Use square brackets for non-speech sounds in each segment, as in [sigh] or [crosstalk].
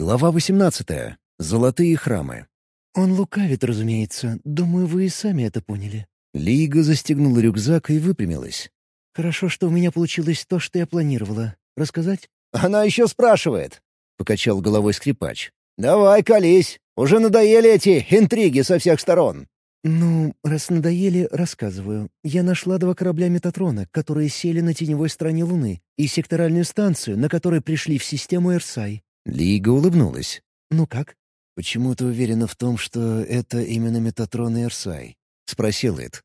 Глава 18. Золотые храмы. «Он лукавит, разумеется. Думаю, вы и сами это поняли». Лига застегнула рюкзак и выпрямилась. «Хорошо, что у меня получилось то, что я планировала. Рассказать?» «Она еще спрашивает», — покачал головой скрипач. «Давай, колись. Уже надоели эти интриги со всех сторон». «Ну, раз надоели, рассказываю. Я нашла два корабля Метатрона, которые сели на теневой стороне Луны, и секторальную станцию, на которой пришли в систему Эрсай». Лига улыбнулась. «Ну как?» «Почему ты уверена в том, что это именно Метатрон и Эрсай?» — спросил Эд.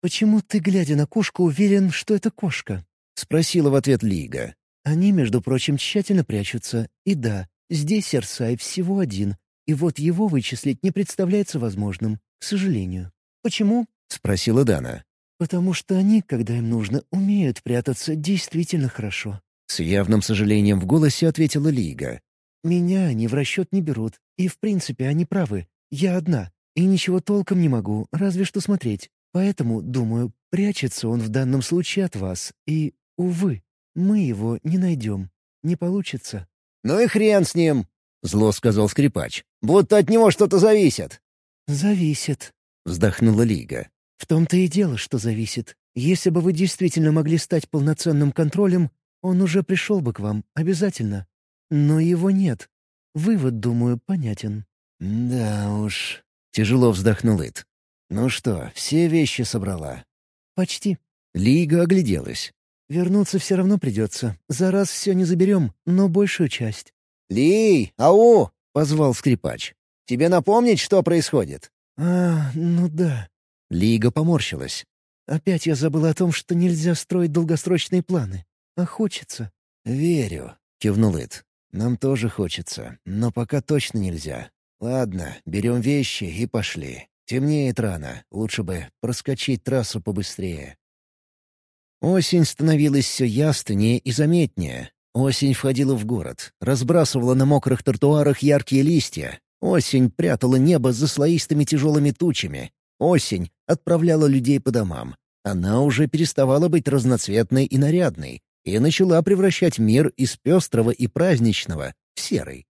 «Почему ты, глядя на кошку, уверен, что это кошка?» — спросила в ответ Лига. «Они, между прочим, тщательно прячутся. И да, здесь Эрсай всего один, и вот его вычислить не представляется возможным, к сожалению. Почему?» — спросила Дана. «Потому что они, когда им нужно, умеют прятаться действительно хорошо». С явным сожалением в голосе ответила Лига. «Меня они в расчет не берут, и в принципе они правы. Я одна, и ничего толком не могу, разве что смотреть. Поэтому, думаю, прячется он в данном случае от вас, и, увы, мы его не найдем. Не получится». «Ну и хрен с ним!» — зло сказал скрипач. «Будто от него что-то зависит». «Зависит», — вздохнула Лига. «В том-то и дело, что зависит. Если бы вы действительно могли стать полноценным контролем, он уже пришел бы к вам, обязательно. Но его нет. Вывод, думаю, понятен». «Да уж», — тяжело вздохнул Ит. «Ну что, все вещи собрала?» «Почти». Лига огляделась. «Вернуться все равно придется. За раз все не заберем, но большую часть». «Ли, ау!» — позвал скрипач. «Тебе напомнить, что происходит?» «А, ну да». Лига поморщилась. «Опять я забыла о том, что нельзя строить долгосрочные планы. А хочется». «Верю», — кивнул Ит. «Нам тоже хочется, но пока точно нельзя. Ладно, берем вещи и пошли. Темнеет рано, лучше бы проскочить трассу побыстрее». Осень становилась все яснее и заметнее. Осень входила в город, разбрасывала на мокрых тротуарах яркие листья. Осень прятала небо за слоистыми тяжелыми тучами. Осень отправляла людей по домам. Она уже переставала быть разноцветной и нарядной и начала превращать мир из пестрого и праздничного в серый.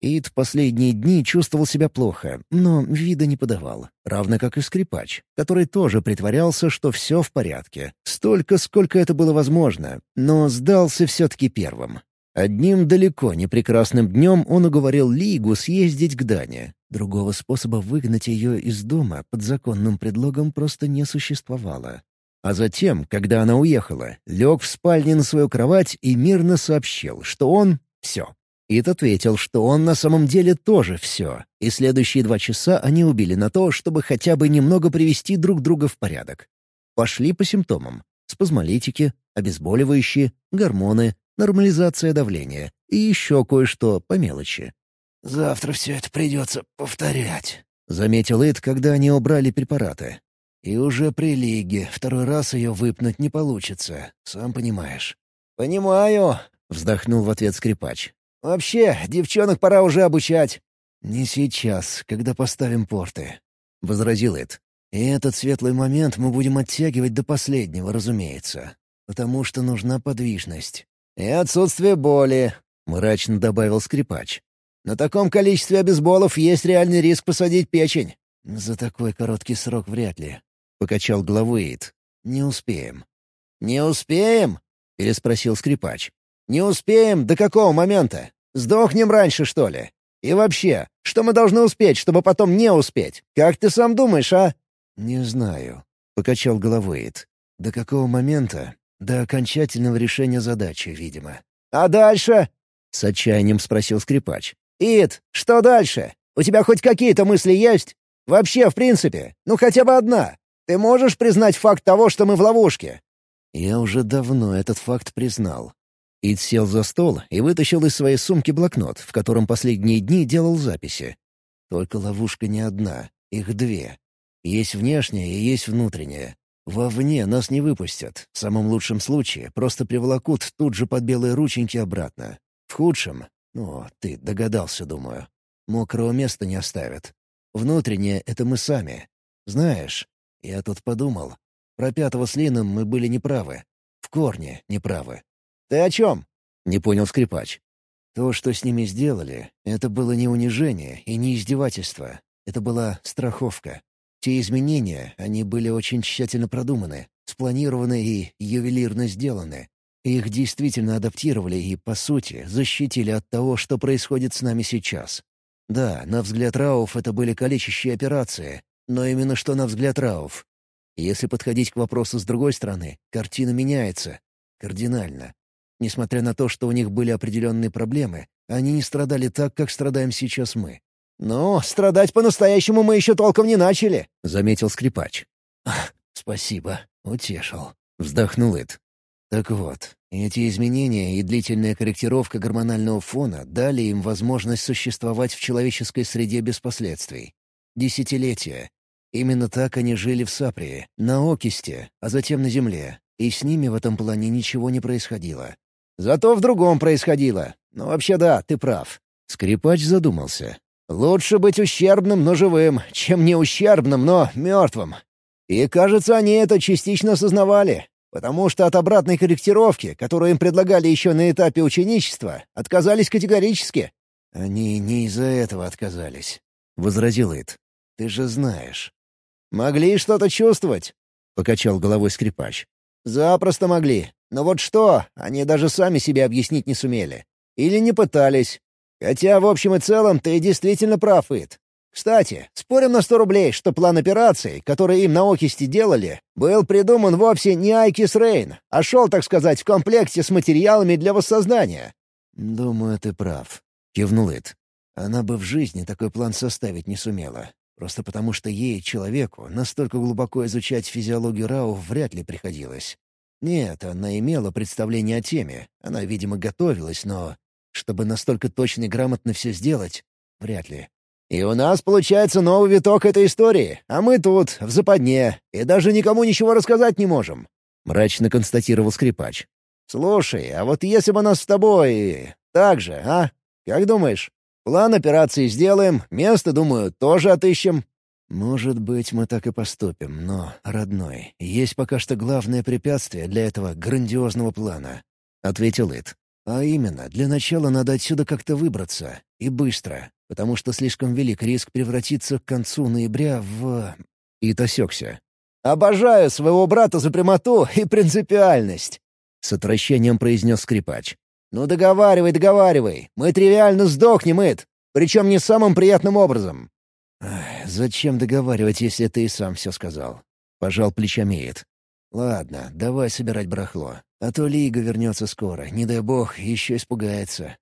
Ид последние дни чувствовал себя плохо, но вида не подавал, равно как и скрипач, который тоже притворялся, что все в порядке, столько, сколько это было возможно, но сдался все-таки первым. Одним далеко не прекрасным днем он уговорил Лигу съездить к Дане. Другого способа выгнать ее из дома под законным предлогом просто не существовало. А затем, когда она уехала, лег в спальне на свою кровать и мирно сообщил, что он — все. Ит ответил, что он на самом деле тоже все, и следующие два часа они убили на то, чтобы хотя бы немного привести друг друга в порядок. Пошли по симптомам. Спазмолитики, обезболивающие, гормоны, нормализация давления и еще кое-что по мелочи. «Завтра все это придется повторять», — заметил Ит, когда они убрали препараты. И уже при лиге второй раз ее выпнуть не получится, сам понимаешь. «Понимаю», — вздохнул в ответ скрипач. «Вообще, девчонок пора уже обучать». «Не сейчас, когда поставим порты», — возразил Эд. «И этот светлый момент мы будем оттягивать до последнего, разумеется, потому что нужна подвижность». «И отсутствие боли», — мрачно добавил скрипач. «На таком количестве обезболов есть реальный риск посадить печень». «За такой короткий срок вряд ли», — покачал головой Эйд. «Не успеем». «Не успеем?» — переспросил скрипач. «Не успеем? До какого момента? Сдохнем раньше, что ли? И вообще, что мы должны успеть, чтобы потом не успеть? Как ты сам думаешь, а?» «Не знаю», — покачал головой Эйд. «До какого момента? До окончательного решения задачи, видимо». «А дальше?» — с отчаянием спросил скрипач. «Ид, что дальше? У тебя хоть какие-то мысли есть? Вообще, в принципе, ну хотя бы одна. Ты можешь признать факт того, что мы в ловушке?» Я уже давно этот факт признал. Ид сел за стол и вытащил из своей сумки блокнот, в котором последние дни делал записи. Только ловушка не одна, их две. Есть внешняя и есть внутренняя. Вовне нас не выпустят. В самом лучшем случае просто приволокут тут же под белые рученьки обратно. В худшем, ну, ты догадался, думаю, мокрого места не оставят. Внутреннее — это мы сами. Знаешь, я тут подумал. Про пятого с Лином мы были неправы. В корне неправы. «Ты о чем?» — не понял скрипач. То, что с ними сделали, это было не унижение и не издевательство. Это была страховка. Те изменения, они были очень тщательно продуманы, спланированы и ювелирно сделаны. Их действительно адаптировали и, по сути, защитили от того, что происходит с нами сейчас. Да, на взгляд Рауф это были калечащие операции, но именно что на взгляд Рауф. Если подходить к вопросу с другой стороны, картина меняется. Кардинально. Несмотря на то, что у них были определенные проблемы, они не страдали так, как страдаем сейчас мы. «Ну, страдать по-настоящему мы еще толком не начали», — заметил скрипач. «Спасибо, утешил», — вздохнул Эд. Так вот, эти изменения и длительная корректировка гормонального фона дали им возможность существовать в человеческой среде без последствий. Десятилетия. Именно так они жили в Саприи, на Окисте, а затем на Земле, и с ними в этом плане ничего не происходило. Зато в другом происходило. Ну, вообще да, ты прав. Скрипач задумался. Лучше быть ущербным, но живым, чем не ущербным, но мертвым. И, кажется, они это частично осознавали, потому что от обратной корректировки, которую им предлагали еще на этапе ученичества, отказались категорически. «Они не из-за этого отказались», — возразил Ит. «Ты же знаешь». «Могли что-то чувствовать», — покачал головой скрипач. «Запросто могли. Но вот что, они даже сами себе объяснить не сумели. Или не пытались. Хотя, в общем и целом, ты действительно прав, Ит. Кстати, спорим на сто рублей, что план операции, который им на Окисте делали, был придуман вовсе не Айкис Рейн, а шел, так сказать, в комплекте с материалами для воссознания. «Думаю, ты прав», — кивнул Ит. «Она бы в жизни такой план составить не сумела. Просто потому что ей, человеку, настолько глубоко изучать физиологию Рау вряд ли приходилось. Нет, она имела представление о теме, она, видимо, готовилась, но... Чтобы настолько точно и грамотно все сделать, вряд ли. «И у нас получается новый виток этой истории, а мы тут, в западне, и даже никому ничего рассказать не можем», — мрачно констатировал скрипач. «Слушай, а вот если бы нас с тобой... так же, а? Как думаешь? План операции сделаем, место, думаю, тоже отыщем. «Может быть, мы так и поступим, но, родной, есть пока что главное препятствие для этого грандиозного плана», — ответил Ит. «А именно, для начала надо отсюда как-то выбраться, и быстро, потому что слишком велик риск превратиться к концу ноября в...» Ит осекся. «Обожаю своего брата за прямоту и принципиальность», — с отвращением произнес скрипач. «Ну договаривай, договаривай, мы тривиально сдохнем, Ит, причем не самым приятным образом». «Зачем договаривать, если ты и сам все сказал?» — пожал плечами Эд. «Ладно, давай собирать барахло. А то Лига вернется скоро, не дай бог, еще испугается».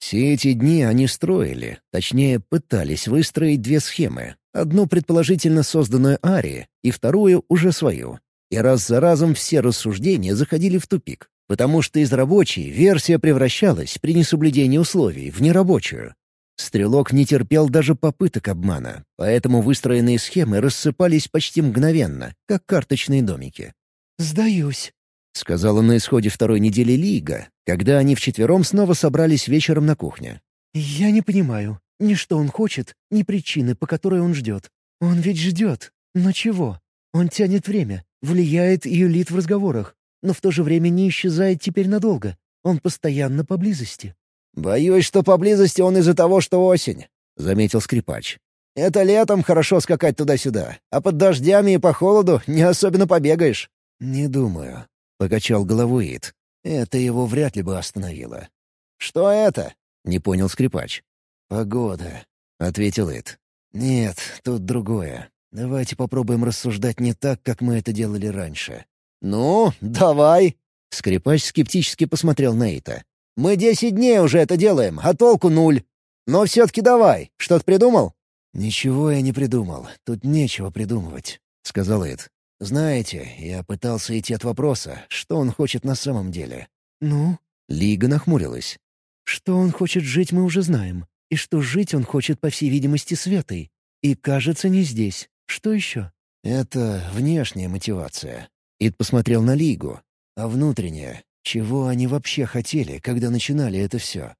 Все эти дни они строили, точнее, пытались выстроить две схемы. Одну предположительно созданную Ари, и вторую уже свою. И раз за разом все рассуждения заходили в тупик, потому что из рабочей версия превращалась при несоблюдении условий в нерабочую. Стрелок не терпел даже попыток обмана, поэтому выстроенные схемы рассыпались почти мгновенно, как карточные домики. «Сдаюсь», — сказала на исходе второй недели Лига, когда они вчетвером снова собрались вечером на кухне. «Я не понимаю, ни что он хочет, ни причины, по которой он ждет. Он ведь ждет. Но чего? Он тянет время, влияет и юлит в разговорах, но в то же время не исчезает теперь надолго. Он постоянно поблизости. «Боюсь, что поблизости он из-за того, что осень», — заметил скрипач. «Это летом хорошо скакать туда-сюда, а под дождями и по холоду не особенно побегаешь». «Не думаю», — покачал головой Ит. «Это его вряд ли бы остановило». «Что это?» — не понял скрипач. «Погода», — ответил Ит. «Нет, тут другое. Давайте попробуем рассуждать не так, как мы это делали раньше». «Ну, давай!» Скрипач скептически посмотрел на Ита. Мы десять дней уже это делаем, а толку нуль. Но все-таки давай. Что-то придумал?» «Ничего я не придумал. Тут нечего придумывать», — сказал Эд. «Знаете, я пытался идти от вопроса, что он хочет на самом деле». «Ну?» Лига нахмурилась. «Что он хочет жить, мы уже знаем. И что жить он хочет, по всей видимости, Светой. И, кажется, не здесь. Что еще?» «Это внешняя мотивация». Ид посмотрел на Лигу. «А внутренняя чего они вообще хотели, когда начинали это все?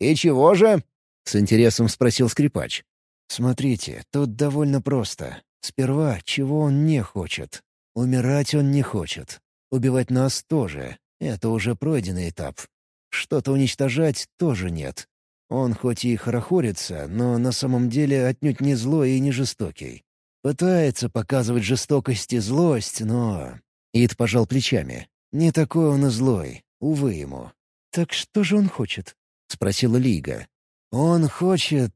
«И чего же?» — с интересом спросил скрипач. «Смотрите, тут довольно просто. Сперва, чего он не хочет. Умирать он не хочет. Убивать нас тоже. Это уже пройденный этап. Что-то уничтожать тоже нет. Он хоть и хорохорится, но на самом деле отнюдь не злой и не жестокий. Пытается показывать жестокость и злость, но... Ид пожал плечами. Не такой он и злой, увы ему. «Так что же он хочет?» — спросила Лига. «Он хочет...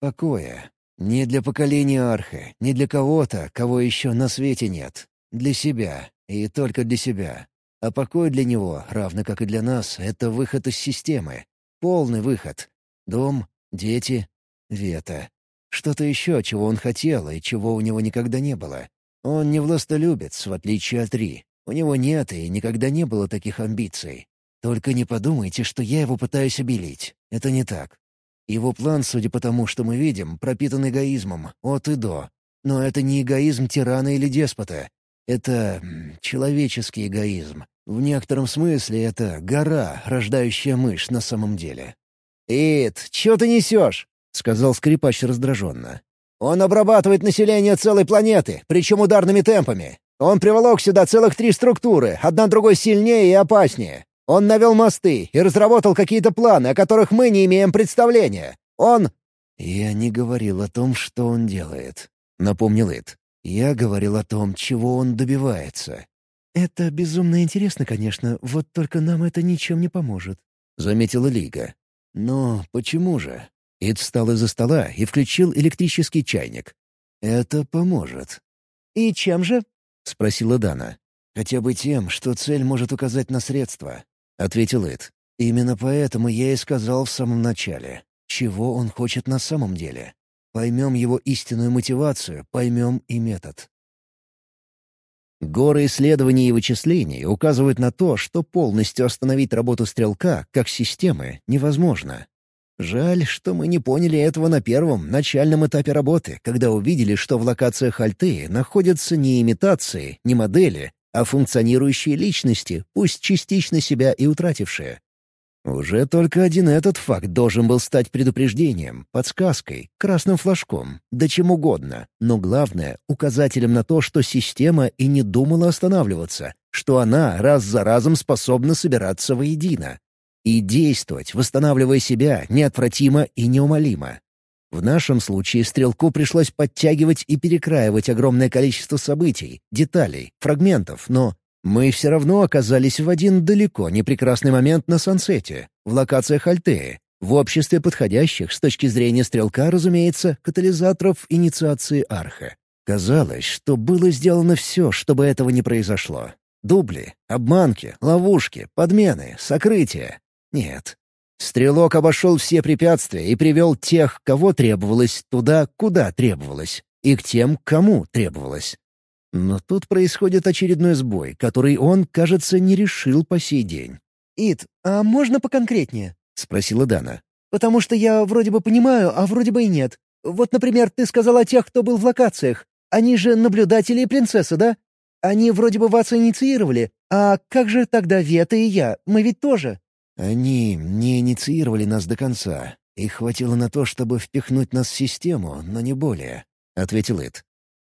покоя. Не для поколения Арха, не для кого-то, кого еще на свете нет. Для себя, и только для себя. А покой для него, равно как и для нас, — это выход из системы. Полный выход. Дом, дети, Вета. Что-то еще, чего он хотел и чего у него никогда не было. Он не властолюбец, в отличие от Ри. У него нет и никогда не было таких амбиций. Только не подумайте, что я его пытаюсь обелить. Это не так. Его план, судя по тому, что мы видим, пропитан эгоизмом, от и до. Но это не эгоизм тирана или деспота. Это человеческий эгоизм. В некотором смысле это гора, рождающая мышь на самом деле. «Ит, чё ты несешь?» — сказал скрипач раздраженно. «Он обрабатывает население целой планеты, причем ударными темпами. Он приволок сюда целых три структуры, одна другой сильнее и опаснее. Он навел мосты и разработал какие-то планы, о которых мы не имеем представления. Он...» «Я не говорил о том, что он делает», — напомнил Ит. «Я говорил о том, чего он добивается». «Это безумно интересно, конечно, вот только нам это ничем не поможет», — заметила Лига. «Но почему же?» Ид встал из-за стола и включил электрический чайник. «Это поможет». «И чем же?» — спросила Дана. «Хотя бы тем, что цель может указать на средства. — ответил Эд. «Именно поэтому я и сказал в самом начале, чего он хочет на самом деле. Поймем его истинную мотивацию, поймем и метод». Горы исследований и вычислений указывают на то, что полностью остановить работу стрелка, как системы, невозможно. Жаль, что мы не поняли этого на первом, начальном этапе работы, когда увидели, что в локациях Альтеи находятся не имитации, не модели, а функционирующие личности, пусть частично себя и утратившие. Уже только один этот факт должен был стать предупреждением, подсказкой, красным флажком, да чем угодно, но главное — указателем на то, что система и не думала останавливаться, что она раз за разом способна собираться воедино и действовать, восстанавливая себя неотвратимо и неумолимо. В нашем случае стрелку пришлось подтягивать и перекраивать огромное количество событий, деталей, фрагментов, но мы все равно оказались в один далеко не прекрасный момент на Сансете, в локациях Альтеи, в обществе подходящих, с точки зрения стрелка, разумеется, катализаторов инициации Арха. Казалось, что было сделано все, чтобы этого не произошло. Дубли, обманки, ловушки, подмены, сокрытия. Нет, Стрелок обошел все препятствия и привел тех, кого требовалось, туда, куда требовалось, и к тем, кому требовалось. Но тут происходит очередной сбой, который он, кажется, не решил по сей день. «Ит, а можно поконкретнее?» — спросила Дана. «Потому что я вроде бы понимаю, а вроде бы и нет. Вот, например, ты сказал о тех, кто был в локациях. Они же наблюдатели и принцесса, да? Они вроде бы вас инициировали. А как же тогда Вета и я? Мы ведь тоже?» Они не инициировали нас до конца. Их хватило на то, чтобы впихнуть нас в систему, но не более», — ответил Эд.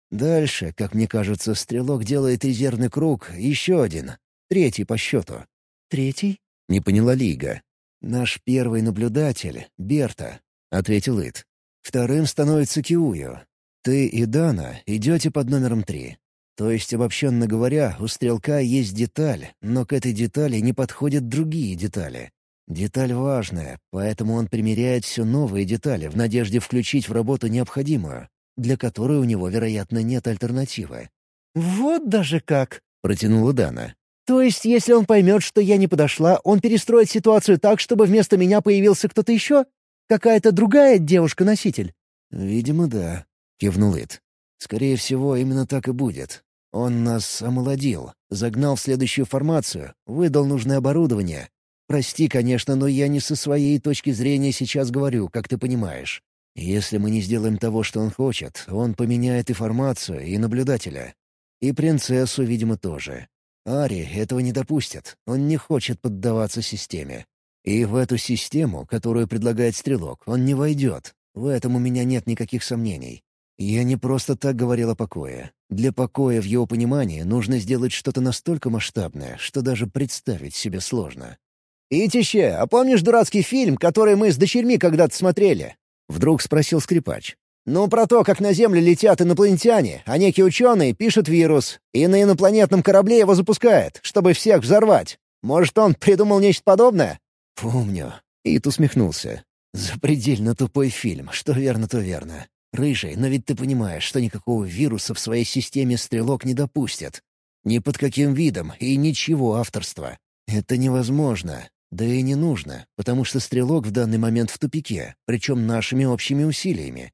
«Дальше, как мне кажется, стрелок делает резервный круг, еще один, третий по счету». «Третий?» — не поняла Лига. «Наш первый наблюдатель — Берта», — ответил Ит. «Вторым становится Киую. Ты и Дана идете под номером три. То есть, обобщенно говоря, у стрелка есть деталь, но к этой детали не подходят другие детали. Деталь важная, поэтому он примеряет все новые детали в надежде включить в работу необходимую, для которой у него, вероятно, нет альтернативы. «Вот даже как!» — протянула Дана. «То есть, если он поймет, что я не подошла, он перестроит ситуацию так, чтобы вместо меня появился кто-то еще? Какая-то другая девушка-носитель?» «Видимо, да», — кивнул Ит. «Скорее всего, именно так и будет. Он нас омолодил, загнал в следующую формацию, выдал нужное оборудование. Прости, конечно, но я не со своей точки зрения сейчас говорю, как ты понимаешь. Если мы не сделаем того, что он хочет, он поменяет и формацию, и наблюдателя. И принцессу, видимо, тоже. Ари этого не допустит, он не хочет поддаваться системе. И в эту систему, которую предлагает Стрелок, он не войдет. В этом у меня нет никаких сомнений. Я не просто так говорил о покое. Для покоя в его понимании нужно сделать что-то настолько масштабное, что даже представить себе сложно. «Итище, а помнишь дурацкий фильм, который мы с дочерьми когда-то смотрели?» — вдруг спросил скрипач. «Ну, про то, как на Землю летят инопланетяне, а некий ученый пишет вирус, и на инопланетном корабле его запускает, чтобы всех взорвать. Может, он придумал нечто подобное?» «Помню». Ит усмехнулся. «Запредельно тупой фильм. Что верно, то верно. Рыжий, но ведь ты понимаешь, что никакого вируса в своей системе стрелок не допустит. Ни под каким видом и ничего авторства. Это невозможно. Да и не нужно, потому что стрелок в данный момент в тупике, причем нашими общими усилиями.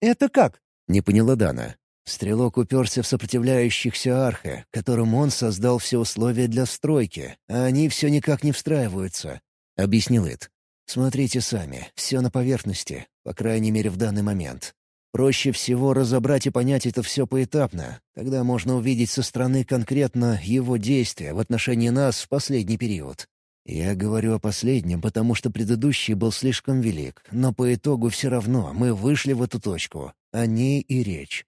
«Это как?» — не поняла Дана. Стрелок уперся в сопротивляющихся арха, которым он создал все условия для стройки, а они все никак не встраиваются, — объяснил Ит. «Смотрите сами, все на поверхности, по крайней мере в данный момент. Проще всего разобрать и понять это все поэтапно. Тогда можно увидеть со стороны конкретно его действия в отношении нас в последний период. Я говорю о последнем, потому что предыдущий был слишком велик, но по итогу все равно мы вышли в эту точку. О ней и речь.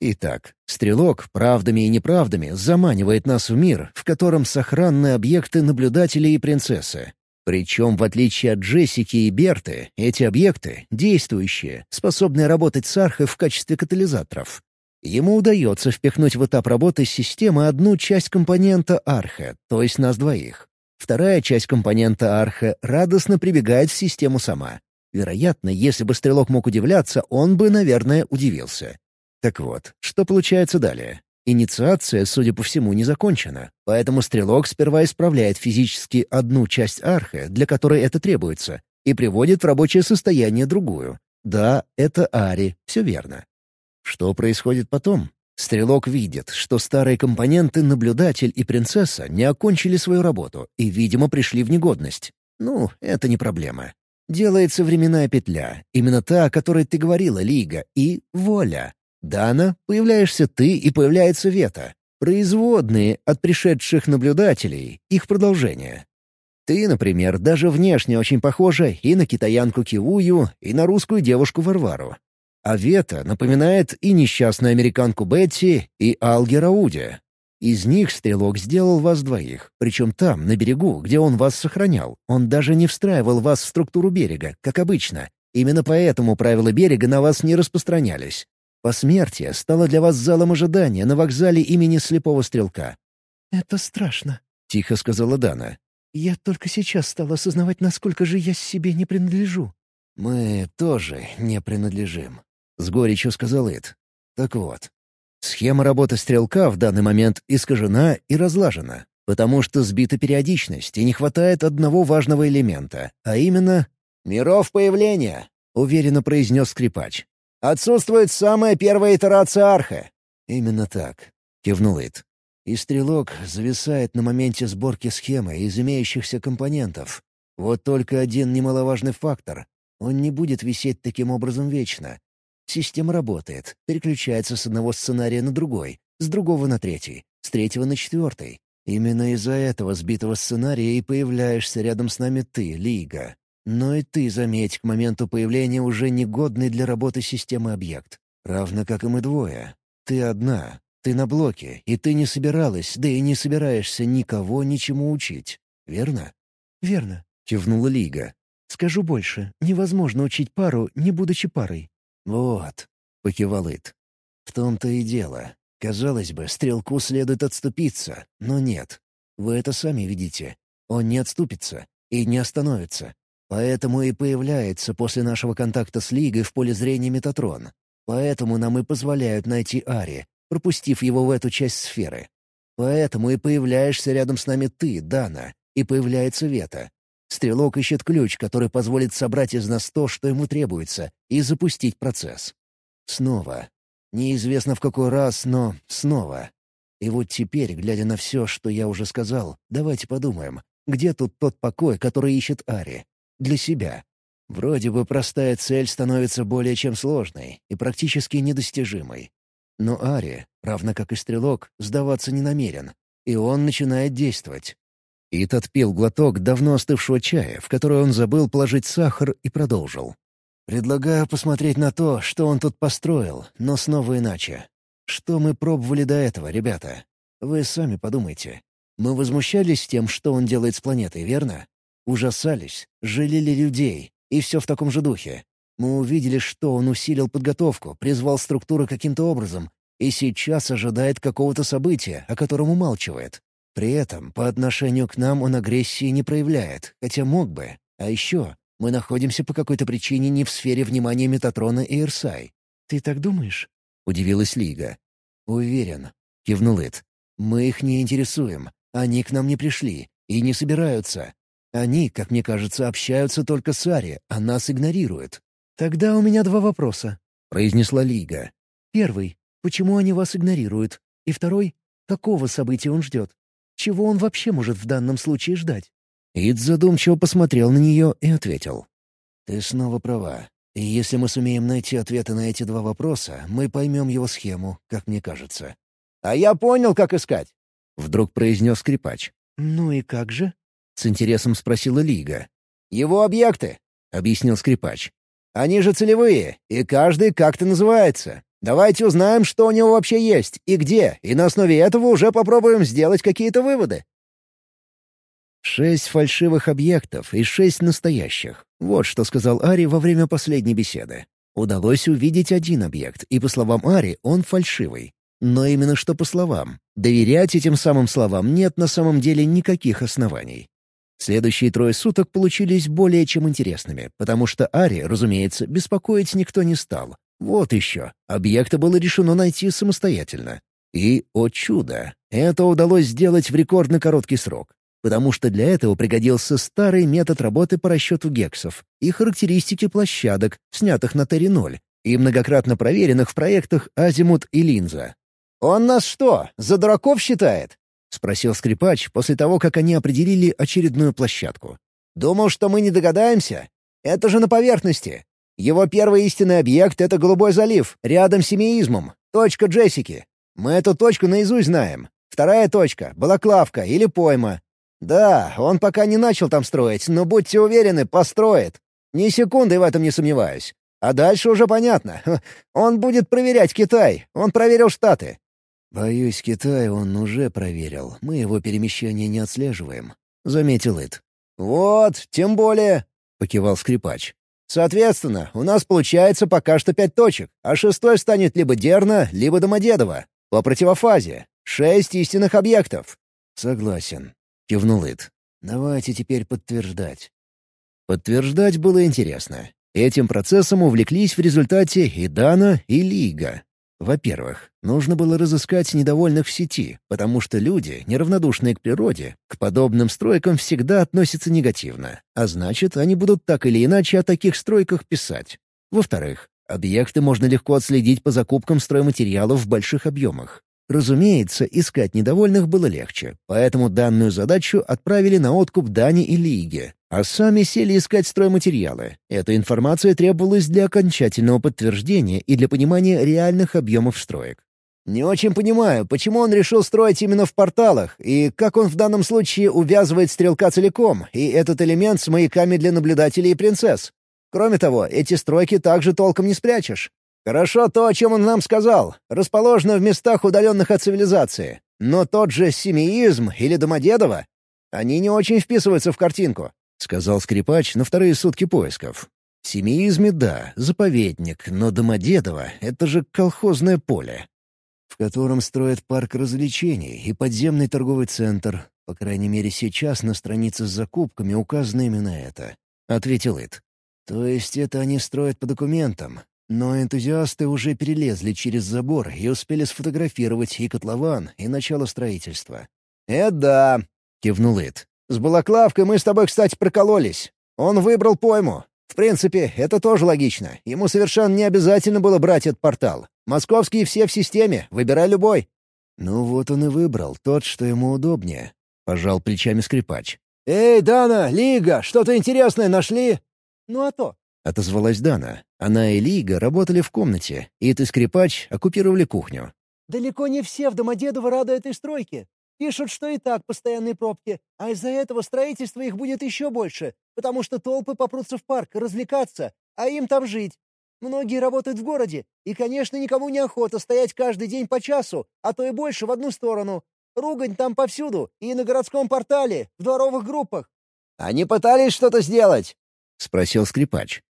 Итак, стрелок правдами и неправдами заманивает нас в мир, в котором сохранны объекты наблюдателей и принцессы. Причем, в отличие от Джессики и Берты, эти объекты, действующие, способны работать с архой в качестве катализаторов. Ему удается впихнуть в этап работы системы одну часть компонента арха, то есть нас двоих. Вторая часть компонента арха радостно прибегает в систему сама. Вероятно, если бы стрелок мог удивляться, он бы, наверное, удивился. Так вот, что получается далее? Инициация, судя по всему, не закончена, поэтому стрелок сперва исправляет физически одну часть арха, для которой это требуется, и приводит в рабочее состояние другую. Да, это Ари, все верно. Что происходит потом? Стрелок видит, что старые компоненты «Наблюдатель» и «Принцесса» не окончили свою работу и, видимо, пришли в негодность. Ну, это не проблема. Делается временная петля, именно та, о которой ты говорила, Лига, и воля. Дана, появляешься ты и появляется Вета. Производные от пришедших наблюдателей, их продолжение. Ты, например, даже внешне очень похожа и на китаянку Киую, и на русскую девушку Варвару. А Вета напоминает и несчастную американку Бетти, и Алги Рауди. Из них стрелок сделал вас двоих, причем там, на берегу, где он вас сохранял. Он даже не встраивал вас в структуру берега, как обычно. Именно поэтому правила берега на вас не распространялись. Посмертие стало для вас залом ожидания на вокзале имени Слепого Стрелка. «Это страшно», — тихо сказала Дана. «Я только сейчас стала осознавать, насколько же я себе не принадлежу». «Мы тоже не принадлежим», — с горечью сказал Эд. «Так вот, схема работы стрелка в данный момент искажена и разлажена, потому что сбита периодичность и не хватает одного важного элемента, а именно «миров появления», — уверенно произнес скрипач. «Отсутствует самая первая итерация арха». «Именно так», — кивнул Эд. И стрелок зависает на моменте сборки схемы из имеющихся компонентов. Вот только один немаловажный фактор — он не будет висеть таким образом вечно. Система работает, переключается с одного сценария на другой, с другого на третий, с третьего на четвертый. Именно из-за этого сбитого сценария и появляешься рядом с нами ты, Лига. Но и ты, заметь, к моменту появления уже негодный для работы системы объект. Равно как и мы двое. Ты одна, ты на блоке, и ты не собиралась, да и не собираешься никого ничему учить. Верно? «Верно», — кивнула Лига. «Скажу больше. Невозможно учить пару, не будучи парой. «Вот», — покивал Ит. «В том-то и дело. Казалось бы, стрелку следует отступиться, но нет. Вы это сами видите. Он не отступится и не остановится. Поэтому и появляется после нашего контакта с Лигой в поле зрения Метатрон. Поэтому нам и позволяют найти Ари, пропустив его в эту часть сферы. Поэтому и появляешься рядом с нами ты, Дана, и появляется Вета. Стрелок ищет ключ, который позволит собрать из нас то, что ему требуется, и запустить процесс. Снова. Неизвестно в какой раз, но снова. И вот теперь, глядя на все, что я уже сказал, давайте подумаем, где тут тот покой, который ищет Ари? Для себя. Вроде бы простая цель становится более чем сложной и практически недостижимой. Но Ари, равно как и Стрелок, сдаваться не намерен, и он начинает действовать. Ит отпил глоток давно остывшего чая, в который он забыл положить сахар, и продолжил. «Предлагаю посмотреть на то, что он тут построил, но снова иначе. Что мы пробовали до этого, ребята? Вы сами подумайте. Мы возмущались тем, что он делает с планетой, верно? Ужасались, жалели людей, и все в таком же духе. Мы увидели, что он усилил подготовку, призвал структуры каким-то образом, и сейчас ожидает какого-то события, о котором умалчивает. При этом по отношению к нам он агрессии не проявляет, хотя мог бы. А еще мы находимся по какой-то причине не в сфере внимания Метатрона и Ирсай. «Ты так думаешь?» — удивилась Лига. «Уверен», — кивнул Ит. «Мы их не интересуем. Они к нам не пришли и не собираются. Они, как мне кажется, общаются только с Ари, а нас игнорируют». «Тогда у меня два вопроса», — произнесла Лига. «Первый. Почему они вас игнорируют? И второй. Какого события он ждет? Чего он вообще может в данном случае ждать?» Ид задумчиво посмотрел на нее и ответил. «Ты снова права. И если мы сумеем найти ответы на эти два вопроса, мы поймем его схему, как мне кажется». «А я понял, как искать!» — вдруг произнес скрипач. «Ну и как же?» — с интересом спросила Лига. «Его объекты», — объяснил скрипач. «Они же целевые, и каждый как-то называется. Давайте узнаем, что у него вообще есть и где, и на основе этого уже попробуем сделать какие-то выводы». Шесть фальшивых объектов и шесть настоящих. Вот что сказал Ари во время последней беседы. Удалось увидеть один объект, и, по словам Ари, он фальшивый. Но именно что по словам. Доверять этим самым словам нет на самом деле никаких оснований. Следующие трое суток получились более чем интересными, потому что Ари, разумеется, беспокоить никто не стал. Вот еще. Объекта было решено найти самостоятельно. И, о чудо, это удалось сделать в рекордно короткий срок потому что для этого пригодился старый метод работы по расчету гексов и характеристики площадок, снятых на Терри-0, и многократно проверенных в проектах «Азимут» и «Линза». «Он нас что, за дураков считает?» — спросил скрипач после того, как они определили очередную площадку. «Думал, что мы не догадаемся? Это же на поверхности. Его первый истинный объект — это Голубой залив, рядом с семеизмом, точка Джессики. Мы эту точку наизусть знаем. Вторая точка — Балаклавка или Пойма. «Да, он пока не начал там строить, но будьте уверены, построит. Ни секунды в этом не сомневаюсь. А дальше уже понятно. [laughs] Он будет проверять Китай. Он проверил Штаты». «Боюсь, Китай он уже проверил. Мы его перемещение не отслеживаем», — заметил Ит. «Вот, тем более», — покивал скрипач. «Соответственно, у нас получается пока что пять точек, а шестой станет либо Дерна, либо Домодедово. По противофазе. Шесть истинных объектов». «Согласен. — кивнул Ит. «Давайте теперь подтверждать». Подтверждать было интересно. Этим процессом увлеклись в результате и Дана, и Лига. Во-первых, нужно было разыскать недовольных в сети, потому что люди, неравнодушные к природе, к подобным стройкам всегда относятся негативно, а значит, они будут так или иначе о таких стройках писать. Во-вторых, объекты можно легко отследить по закупкам стройматериалов в больших объемах. Разумеется, искать недовольных было легче, поэтому данную задачу отправили на откуп Дани и Лиге, а сами сели искать стройматериалы. Эта информация требовалась для окончательного подтверждения и для понимания реальных объемов строек. «Не очень понимаю, почему он решил строить именно в порталах, и как он в данном случае увязывает стрелка целиком, и этот элемент с маяками для наблюдателей и принцесс. Кроме того, эти стройки также толком не спрячешь. Хорошо то, о чем он нам сказал. Расположено в местах, удаленных от цивилизации. Но тот же семеизм или Домодедово, они не очень вписываются в картинку», — сказал скрипач на вторые сутки поисков. «В семеизме — да, заповедник, но Домодедово — это же колхозное поле, в котором строят парк развлечений и подземный торговый центр. По крайней мере, сейчас на странице с закупками указано именно это», — ответил Ит. «То есть это они строят по документам, но энтузиасты уже перелезли через забор и успели сфотографировать и котлован, и начало строительства. «Это да», — кивнул Ит. «С Балаклавкой мы с тобой, кстати, прокололись. Он выбрал пойму. В принципе, это тоже логично. Ему совершенно не обязательно было брать этот портал. Московские все в системе, выбирай любой». «Ну вот он и выбрал тот, что ему удобнее», — пожал плечами скрипач. «Эй, Дана, Лига, что-то интересное нашли?» «Ну а то», — отозвалась Дана. Она и Лига работали в комнате, и ты скрипач оккупировали кухню. «Далеко не все в Домодедово рады этой стройке. Пишут, что и так постоянные пробки, а из-за этого строительства их будет еще больше, потому что толпы попрутся в парк развлекаться, а им там жить. Многие работают в городе, и, конечно, никому не охота стоять каждый день по часу, а то и больше в одну сторону. Ругань там повсюду, и на городском портале, в дворовых группах. Они пытались что-то сделать?» — спросил скрипач.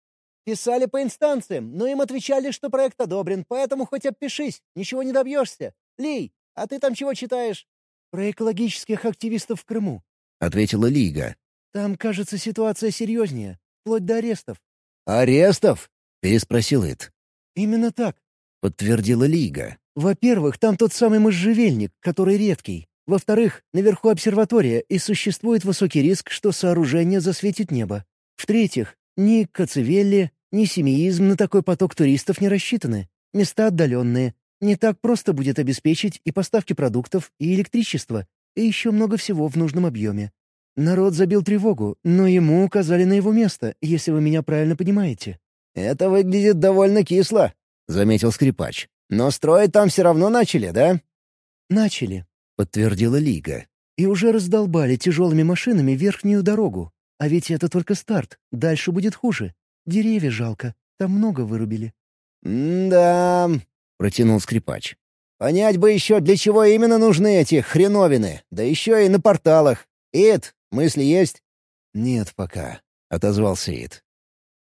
«Писали по инстанциям, но им отвечали, что проект одобрен, поэтому хоть обпишись, ничего не добьешься. Лей, а ты там чего читаешь?» «Про экологических активистов в Крыму», — ответила Лига. «Там, кажется, ситуация серьезнее, вплоть до арестов». «Арестов?» — переспросил Ит. «Именно так», — подтвердила Лига. «Во-первых, там тот самый можжевельник, который редкий. Во-вторых, наверху обсерватория, и существует высокий риск, что сооружение засветит небо. В-третьих, ни Кацевелли, ни семеизм на такой поток туристов не рассчитаны. Места отдаленные. Не так просто будет обеспечить и поставки продуктов, и электричество, и еще много всего в нужном объеме. Народ забил тревогу, но ему указали на его место, если вы меня правильно понимаете. «Это выглядит довольно кисло», — заметил скрипач. «Но строить там все равно начали, да?» «Начали», — подтвердила Лига. «И уже раздолбали тяжелыми машинами верхнюю дорогу. А ведь это только старт, дальше будет хуже. Деревья жалко, там много вырубили». «Да...» — протянул скрипач. «Понять бы еще, для чего именно нужны эти хреновины, да еще и на порталах. Ид, мысли есть?» «Нет пока», — отозвался Ид.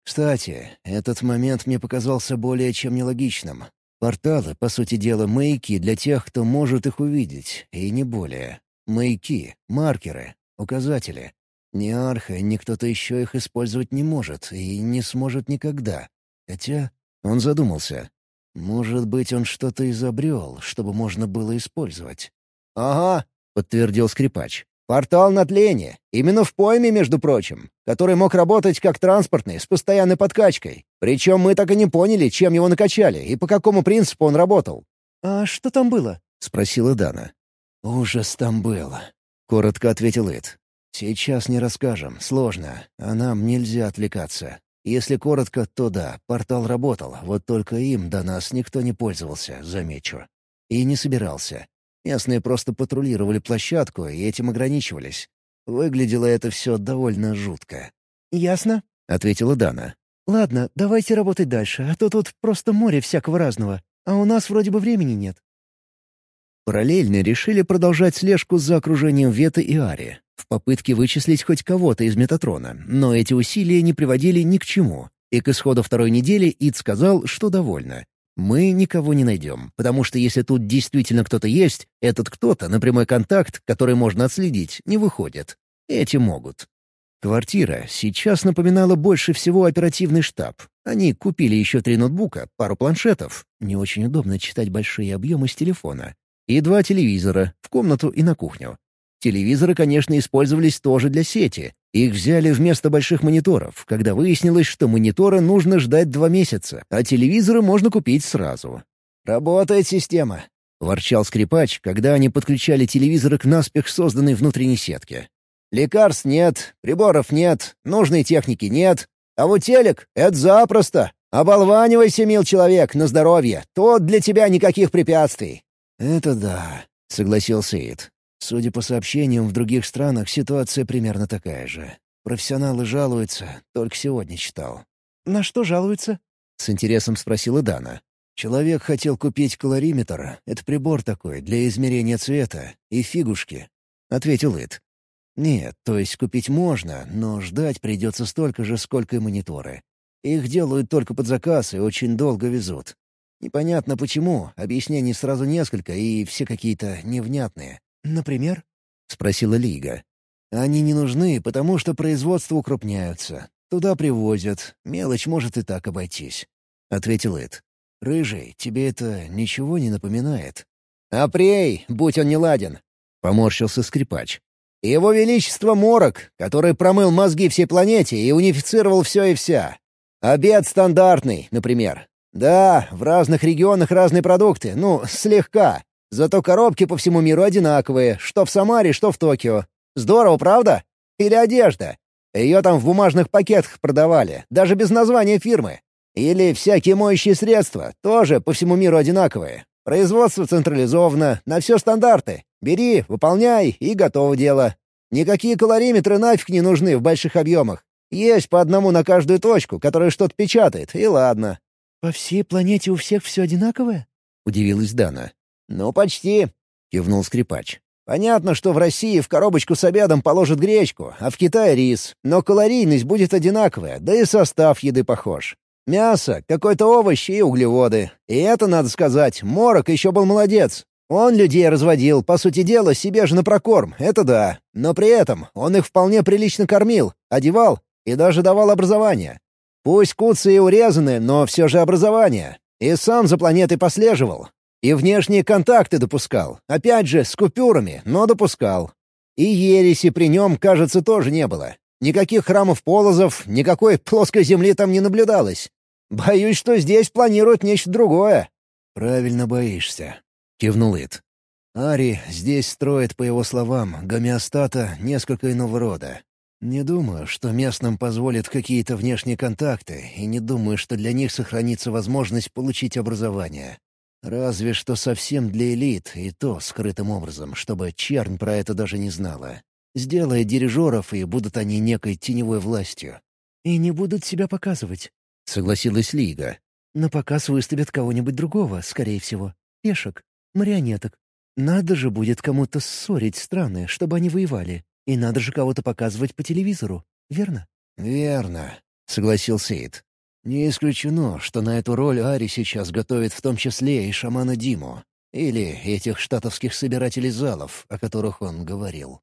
«Кстати, этот момент мне показался более чем нелогичным. Порталы, по сути дела, маяки для тех, кто может их увидеть, и не более. Маяки, маркеры, указатели. Ни Арха, ни кто-то еще их использовать не может и не сможет никогда. Хотя он задумался. Может быть, он что-то изобрел, чтобы можно было использовать. «Ага», — подтвердил скрипач. «Портал на тление. Именно в пойме, между прочим, который мог работать как транспортный, с постоянной подкачкой. Причем мы так и не поняли, чем его накачали и по какому принципу он работал». «А что там было?» — спросила Дана. «Ужас там было», — коротко ответил Эд. «Сейчас не расскажем, сложно, а нам нельзя отвлекаться. Если коротко, то да, портал работал, вот только им до нас никто не пользовался, замечу. И не собирался. Местные просто патрулировали площадку и этим ограничивались. Выглядело это все довольно жутко. «Ясно», — ответила Дана. «Ладно, давайте работать дальше, а то тут просто море всякого разного, а у нас вроде бы времени нет». Параллельно решили продолжать слежку за окружением Веты и Ари, в попытке вычислить хоть кого-то из Метатрона, но эти усилия не приводили ни к чему, и к исходу второй недели Ид сказал, что довольно. Мы никого не найдем, потому что если тут действительно кто-то есть, этот кто-то на прямой контакт, который можно отследить, не выходит. Эти могут. Квартира сейчас напоминала больше всего оперативный штаб. Они купили еще три ноутбука, пару планшетов. Не очень удобно читать большие объемы с телефона. И два телевизора, в комнату и на кухню. Телевизоры, конечно, использовались тоже для сети. Их взяли вместо больших мониторов, когда выяснилось, что монитора нужно ждать два месяца, а телевизоры можно купить сразу. «Работает система», — ворчал скрипач, когда они подключали телевизоры к наспех созданной внутренней сетке. «Лекарств нет, приборов нет, нужной техники нет. А вот телек — это запросто. Оболванивайся, мил человек, на здоровье. Тут для тебя никаких препятствий». «Это да», — согласился Ид. Судя по сообщениям, в других странах ситуация примерно такая же. Профессионалы жалуются, только сегодня читал. «На что жалуются?» — с интересом спросила Дана. «Человек хотел купить колориметр. Это прибор такой, для измерения цвета. И фигушки», — ответил Ид. «Нет, то есть купить можно, но ждать придется столько же, сколько и мониторы. Их делают только под заказ и очень долго везут. Непонятно почему, объяснений сразу несколько, и все какие-то невнятные. «Например?» — спросила Лига. «Они не нужны, потому что производство укрупняются. Туда привозят. Мелочь может и так обойтись», — ответил Эд. «Рыжий, тебе это ничего не напоминает?» «Апрей, будь он не ладен», — поморщился скрипач. «Его Величество Морок, который промыл мозги всей планете и унифицировал все и вся. Обед стандартный, например. Да, в разных регионах разные продукты, ну, слегка. Зато коробки по всему миру одинаковые, что в Самаре, что в Токио. Здорово, правда? Или одежда? Ее там в бумажных пакетах продавали, даже без названия фирмы. Или всякие моющие средства, тоже по всему миру одинаковые. Производство централизовано, на все стандарты. Бери, выполняй, и готово дело. Никакие калориметры нафиг не нужны в больших объемах. Есть по одному на каждую точку, которая что-то печатает, и ладно. «По всей планете у всех все одинаковое?» — удивилась Дана. «Ну, почти», — кивнул скрипач. Понятно, что в России в коробочку с обедом положат гречку, а в Китае рис, но калорийность будет одинаковая, да и состав еды похож. Мясо, какой-то овощи и углеводы. И это, надо сказать, Морок еще был молодец. Он людей разводил, по сути дела, себе же на прокорм, это да. Но при этом он их вполне прилично кормил, одевал и даже давал образование. Пусть куцы и урезаны, но все же образование. И сам за планетой послеживал. И внешние контакты допускал. Опять же, с купюрами, но допускал. И ереси при нем, кажется, тоже не было. Никаких храмов-полозов, никакой [laughs] плоской земли там не наблюдалось. Боюсь, что здесь планируют нечто другое. «Правильно боишься», — кивнул Ит. «Ари здесь строит, по его словам, гомеостата несколько иного рода. Не думаю, что местным позволят какие-то внешние контакты, и не думаю, что для них сохранится возможность получить образование. Разве что совсем для элит, и то скрытым образом, чтобы чернь про это даже не знала. Сделает дирижеров, и будут они некой теневой властью. «И не будут себя показывать», — согласилась Лига. «На показ выставят кого-нибудь другого, скорее всего. Пешек, марионеток. Надо же будет кому-то ссорить страны, чтобы они воевали. И надо же кого-то показывать по телевизору, верно?» «Верно», — согласился Ид. Не исключено, что на эту роль Ари сейчас готовит в том числе и шамана Диму. Или этих штатовских собирателей залов, о которых он говорил.